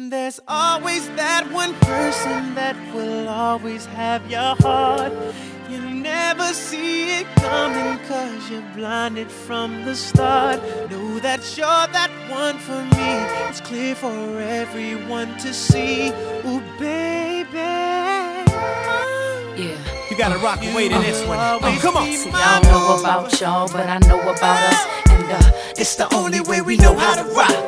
There's always that one person that will always have your heart. You never see it coming cause you're blinded from the start. Know that you're that one for me. It's clear for everyone to see. Ooh, baby. Yeah. You gotta rock and wait in this one. Oh, come on. See, I don't know about y'all, but I know about us. And uh, It's the only way we know how to rock.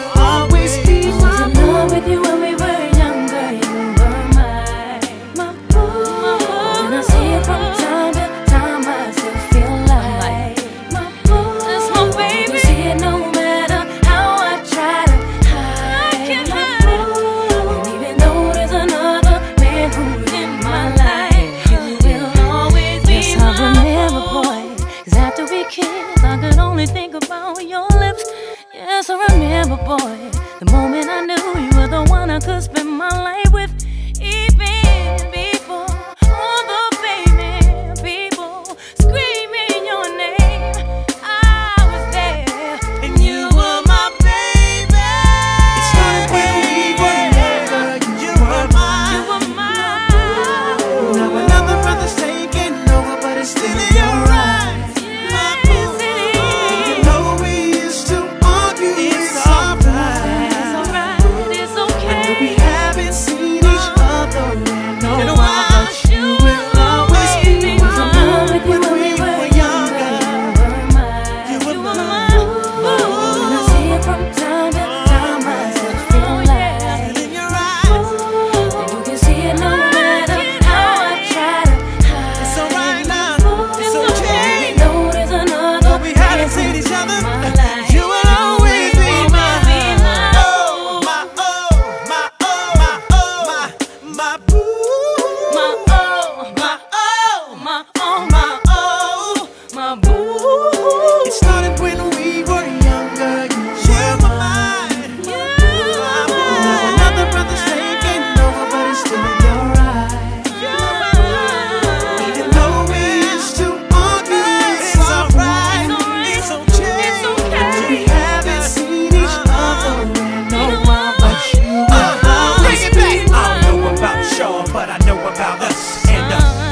you will Yes, I remember, boy. The moment I knew you were the one I could spend my life with.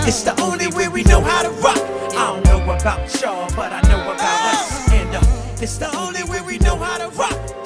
It's the only way we know how to rock. I don't know about y'all, but I know about us. And uh, it's the only way we know how to rock.